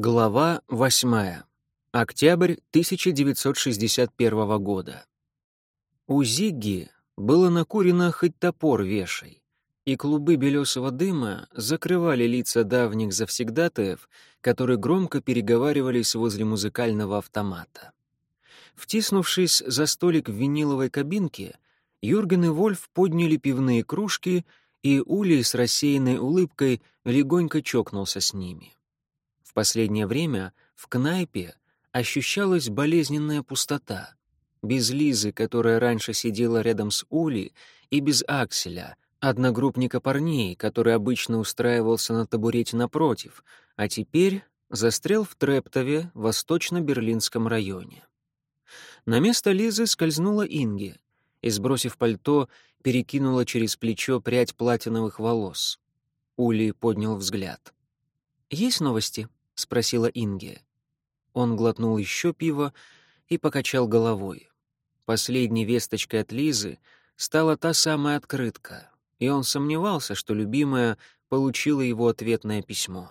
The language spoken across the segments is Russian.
Глава 8. Октябрь 1961 года. У Зигги было накурено хоть топор вешай, и клубы белесого дыма закрывали лица давних завсегдатаев, которые громко переговаривались возле музыкального автомата. Втиснувшись за столик в виниловой кабинке, Юрген и Вольф подняли пивные кружки, и Ули с рассеянной улыбкой легонько чокнулся с ними последнее время в кнайпе ощущалась болезненная пустота. Без Лизы, которая раньше сидела рядом с Ули, и без Акселя, одногруппника парней, который обычно устраивался на табурете напротив, а теперь застрял в Трептове, восточно-берлинском районе. На место Лизы скользнула Инге и, сбросив пальто, перекинула через плечо прядь платиновых волос. Ули поднял взгляд. «Есть новости?» — спросила Инге. Он глотнул еще пиво и покачал головой. Последней весточкой от Лизы стала та самая открытка, и он сомневался, что любимая получила его ответное письмо.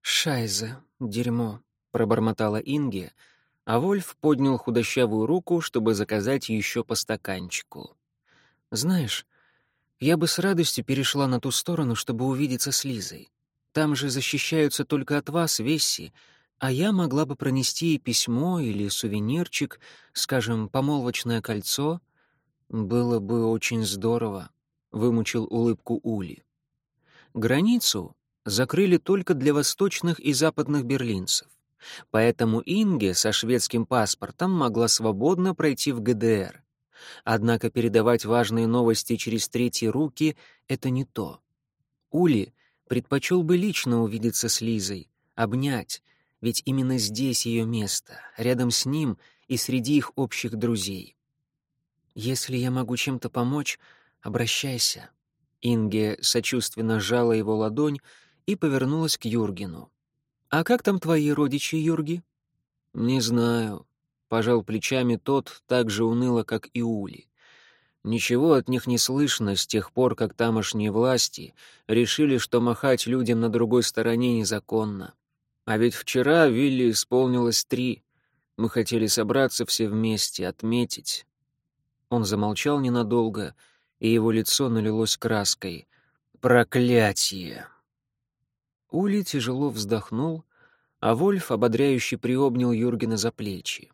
«Шайзе, дерьмо», — пробормотала Инге, а Вольф поднял худощавую руку, чтобы заказать еще по стаканчику. «Знаешь, я бы с радостью перешла на ту сторону, чтобы увидеться с Лизой. Там же защищаются только от вас, Весси, а я могла бы пронести письмо или сувенирчик, скажем, помолвочное кольцо. Было бы очень здорово», — вымучил улыбку Ули. Границу закрыли только для восточных и западных берлинцев, поэтому Инге со шведским паспортом могла свободно пройти в ГДР. Однако передавать важные новости через третьи руки — это не то. Ули Предпочел бы лично увидеться с Лизой, обнять, ведь именно здесь ее место, рядом с ним и среди их общих друзей. «Если я могу чем-то помочь, обращайся». Инге сочувственно сжала его ладонь и повернулась к Юргену. «А как там твои родичи, Юрги?» «Не знаю», — пожал плечами тот так же уныло, как и Ули. Ничего от них не слышно с тех пор, как тамошние власти решили, что махать людям на другой стороне незаконно. А ведь вчера Вилли исполнилось три. Мы хотели собраться все вместе, отметить. Он замолчал ненадолго, и его лицо налилось краской. «Проклятие!» Ули тяжело вздохнул, а Вольф ободряюще приобнял Юргена за плечи.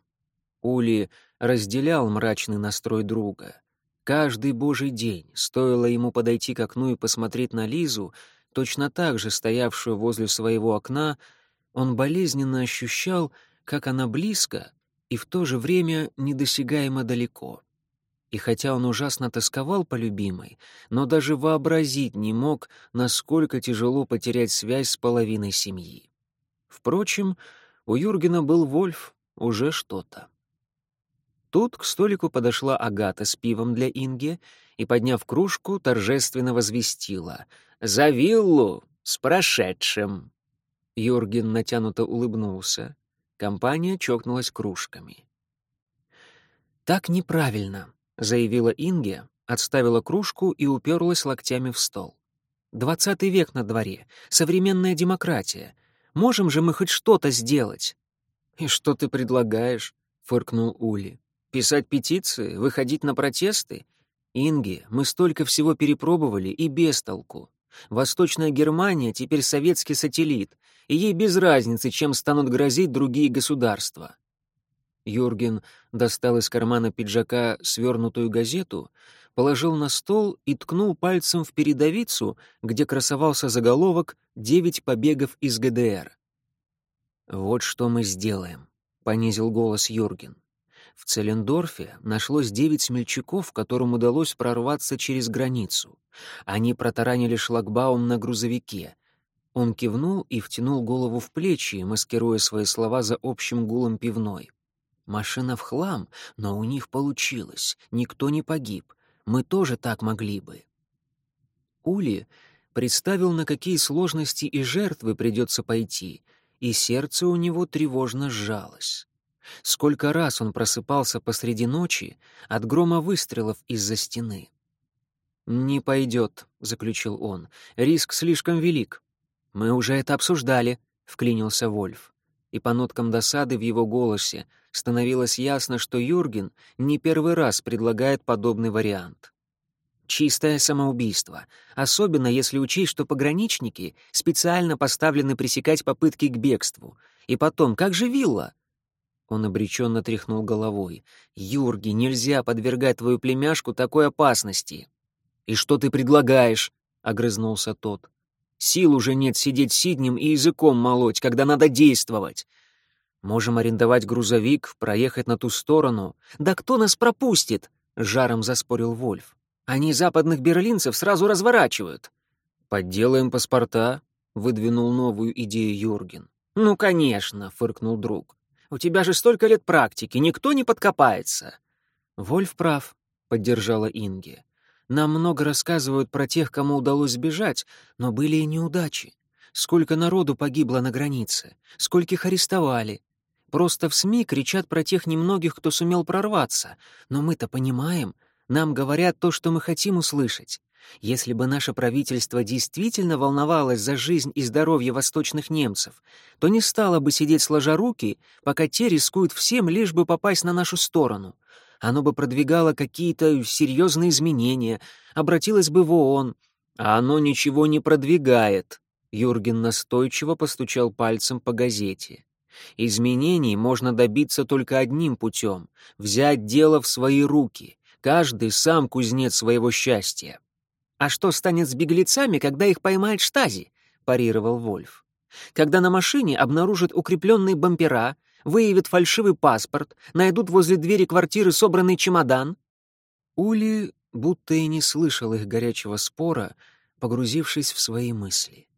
Ули разделял мрачный настрой друга — Каждый божий день стоило ему подойти к окну и посмотреть на Лизу, точно так же стоявшую возле своего окна, он болезненно ощущал, как она близко и в то же время недосягаемо далеко. И хотя он ужасно тосковал по любимой, но даже вообразить не мог, насколько тяжело потерять связь с половиной семьи. Впрочем, у Юргена был Вольф, уже что-то. Тут к столику подошла Агата с пивом для Инги и, подняв кружку, торжественно возвестила «За виллу! С прошедшим!» Юрген натянуто улыбнулся. Компания чокнулась кружками. «Так неправильно», — заявила Инге, отставила кружку и уперлась локтями в стол. «Двадцатый век на дворе, современная демократия. Можем же мы хоть что-то сделать?» «И что ты предлагаешь?» — фыркнул Ули. Писать петиции? Выходить на протесты? Инги, мы столько всего перепробовали и без толку. Восточная Германия теперь советский сателлит, и ей без разницы, чем станут грозить другие государства. Юрген достал из кармана пиджака свернутую газету, положил на стол и ткнул пальцем в передовицу, где красовался заголовок «Девять побегов из ГДР». «Вот что мы сделаем», — понизил голос Юрген. В Целендорфе нашлось девять смельчаков, которым удалось прорваться через границу. Они протаранили шлагбаум на грузовике. Он кивнул и втянул голову в плечи, маскируя свои слова за общим гулом пивной. «Машина в хлам, но у них получилось. Никто не погиб. Мы тоже так могли бы». Ули представил, на какие сложности и жертвы придется пойти, и сердце у него тревожно сжалось. Сколько раз он просыпался посреди ночи от грома выстрелов из-за стены. «Не пойдет», — заключил он, — «риск слишком велик». «Мы уже это обсуждали», — вклинился Вольф. и по ноткам досады в его голосе становилось ясно, что Юрген не первый раз предлагает подобный вариант. Чистое самоубийство, особенно если учесть, что пограничники специально поставлены пресекать попытки к бегству. И потом, как же вилла? Он обреченно тряхнул головой. «Юрги, нельзя подвергать твою племяшку такой опасности!» «И что ты предлагаешь?» — огрызнулся тот. «Сил уже нет сидеть сиднем и языком молоть, когда надо действовать. Можем арендовать грузовик, проехать на ту сторону. Да кто нас пропустит?» — жаром заспорил Вольф. «Они западных берлинцев сразу разворачивают». «Подделаем паспорта», — выдвинул новую идею Юрген. «Ну, конечно», — фыркнул друг. У тебя же столько лет практики, никто не подкопается». «Вольф прав», — поддержала Инги. «Нам много рассказывают про тех, кому удалось сбежать, но были и неудачи. Сколько народу погибло на границе, скольких арестовали. Просто в СМИ кричат про тех немногих, кто сумел прорваться. Но мы-то понимаем, нам говорят то, что мы хотим услышать. Если бы наше правительство действительно волновалось за жизнь и здоровье восточных немцев, то не стало бы сидеть сложа руки, пока те рискуют всем, лишь бы попасть на нашу сторону. Оно бы продвигало какие-то серьезные изменения, обратилось бы в ООН. А оно ничего не продвигает. Юрген настойчиво постучал пальцем по газете. Изменений можно добиться только одним путем — взять дело в свои руки. Каждый сам кузнец своего счастья. «А что станет с беглецами, когда их поймает штази?» — парировал Вольф. «Когда на машине обнаружат укрепленные бампера, выявят фальшивый паспорт, найдут возле двери квартиры собранный чемодан?» Ули будто и не слышал их горячего спора, погрузившись в свои мысли.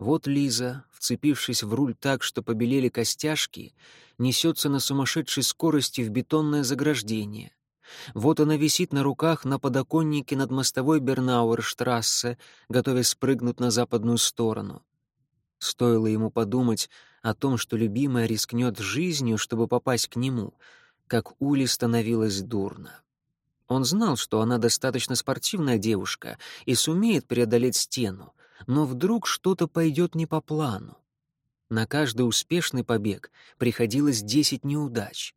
Вот Лиза, вцепившись в руль так, что побелели костяшки, несется на сумасшедшей скорости в бетонное заграждение. Вот она висит на руках на подоконнике над мостовой Бернауэрштрассе, готовясь спрыгнуть на западную сторону. Стоило ему подумать о том, что любимая рискнет жизнью, чтобы попасть к нему, как Ули становилось дурно. Он знал, что она достаточно спортивная девушка и сумеет преодолеть стену, но вдруг что-то пойдет не по плану. На каждый успешный побег приходилось десять неудач.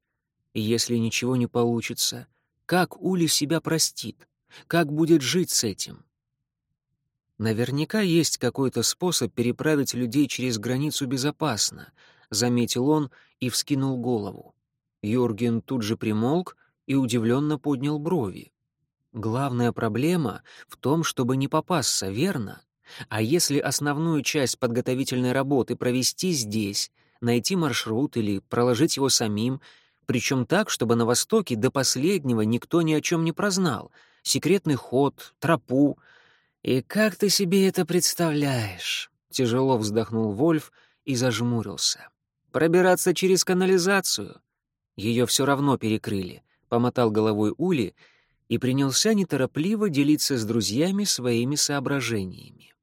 И если ничего не получится — как Ули себя простит? Как будет жить с этим? Наверняка есть какой-то способ переправить людей через границу безопасно, заметил он и вскинул голову. Юрген тут же примолк и удивленно поднял брови. Главная проблема в том, чтобы не попасться, верно? А если основную часть подготовительной работы провести здесь, найти маршрут или проложить его самим, причем так, чтобы на Востоке до последнего никто ни о чем не прознал. Секретный ход, тропу. «И как ты себе это представляешь?» — тяжело вздохнул Вольф и зажмурился. «Пробираться через канализацию?» Ее все равно перекрыли, — помотал головой Ули и принялся неторопливо делиться с друзьями своими соображениями.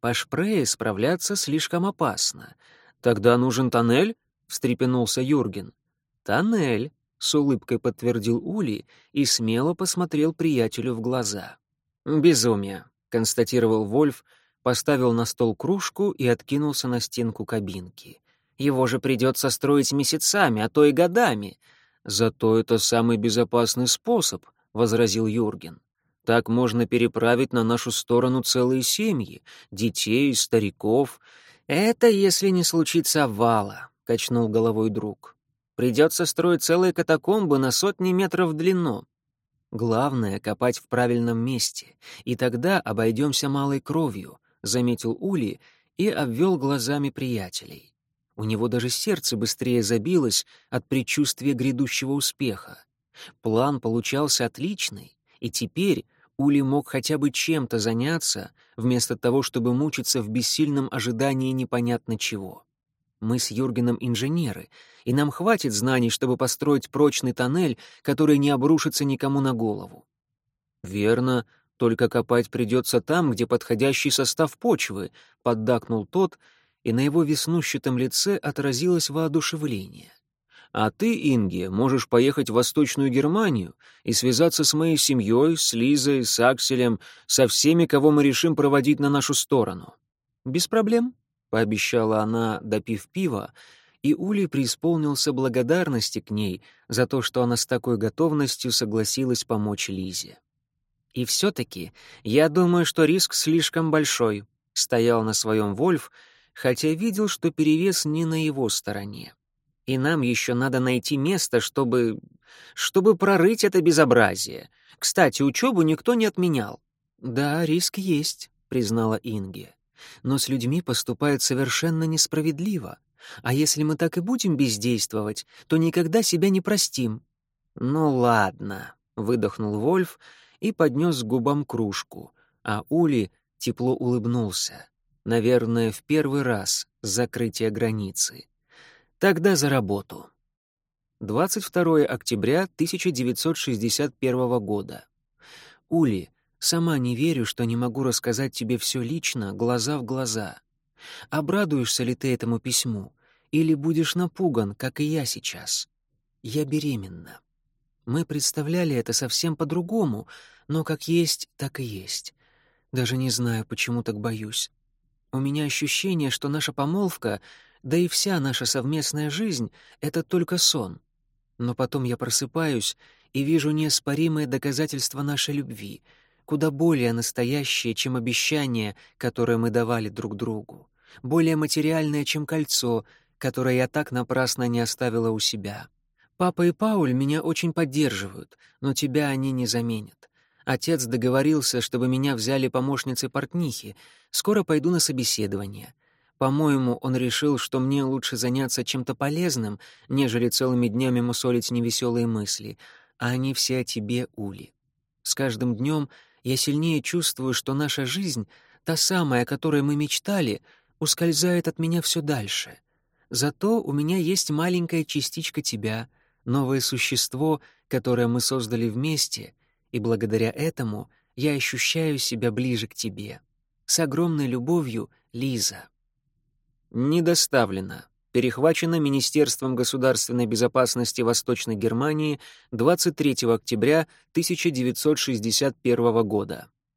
По Шпрее справляться слишком опасно. «Тогда нужен тоннель?» — встрепенулся Юрген. «Тоннель», — с улыбкой подтвердил Ули и смело посмотрел приятелю в глаза. «Безумие», — констатировал Вольф, поставил на стол кружку и откинулся на стенку кабинки. «Его же придется строить месяцами, а то и годами». «Зато это самый безопасный способ», — возразил Юрген. «Так можно переправить на нашу сторону целые семьи, детей, стариков». «Это если не случится обвала», — качнул головой друг. Придется строить целые катакомбы на сотни метров в длину. Главное — копать в правильном месте, и тогда обойдемся малой кровью», — заметил Ули и обвел глазами приятелей. У него даже сердце быстрее забилось от предчувствия грядущего успеха. План получался отличный, и теперь Ули мог хотя бы чем-то заняться, вместо того, чтобы мучиться в бессильном ожидании непонятно чего. Мы с Юргеном инженеры, и нам хватит знаний, чтобы построить прочный тоннель, который не обрушится никому на голову. Верно, только копать придется там, где подходящий состав почвы, поддакнул тот, и на его веснущатом лице отразилось воодушевление. А ты, Инге, можешь поехать в Восточную Германию и связаться с моей семьей, с Лизой, с Акселем, со всеми, кого мы решим проводить на нашу сторону. Без проблем, — пообещала она, допив пива, и Ули преисполнился благодарности к ней за то, что она с такой готовностью согласилась помочь Лизе. «И все-таки я думаю, что риск слишком большой», — стоял на своем Вольф, хотя видел, что перевес не на его стороне. «И нам еще надо найти место, чтобы... чтобы прорыть это безобразие. Кстати, учебу никто не отменял». «Да, риск есть», — признала Инге. «Но с людьми поступают совершенно несправедливо. А если мы так и будем бездействовать, то никогда себя не простим». «Ну ладно», — выдохнул Вольф и поднес к губам кружку, а Ули тепло улыбнулся. Наверное, в первый раз с закрытия границы. Тогда за работу. 22 октября 1961 года. Ули, сама не верю, что не могу рассказать тебе все лично, глаза в глаза. Обрадуешься ли ты этому письму? Или будешь напуган, как и я сейчас? Я беременна. Мы представляли это совсем по-другому, но как есть, так и есть. Даже не знаю, почему так боюсь. У меня ощущение, что наша помолвка, да и вся наша совместная жизнь — это только сон. Но потом я просыпаюсь и вижу неоспоримое доказательство нашей любви, куда более настоящее, чем обещание, которое мы давали друг другу, более материальное, чем кольцо, которое я так напрасно не оставила у себя. Папа и Пауль меня очень поддерживают, но тебя они не заменят. Отец договорился, чтобы меня взяли помощницей портнихи. Скоро пойду на собеседование. По-моему, он решил, что мне лучше заняться чем-то полезным, нежели целыми днями мусолить невеселые мысли. А они все о тебе, Ули. С каждым днем я сильнее чувствую, что наша жизнь, та самая, о которой мы мечтали, ускользает от меня все дальше. Зато у меня есть маленькая частичка тебя, новое существо, которое мы создали вместе, и благодаря этому я ощущаю себя ближе к тебе. С огромной любовью, Лиза. Не доставлено. Перехвачено Министерством государственной безопасности Восточной Германии 23 октября 1961 года.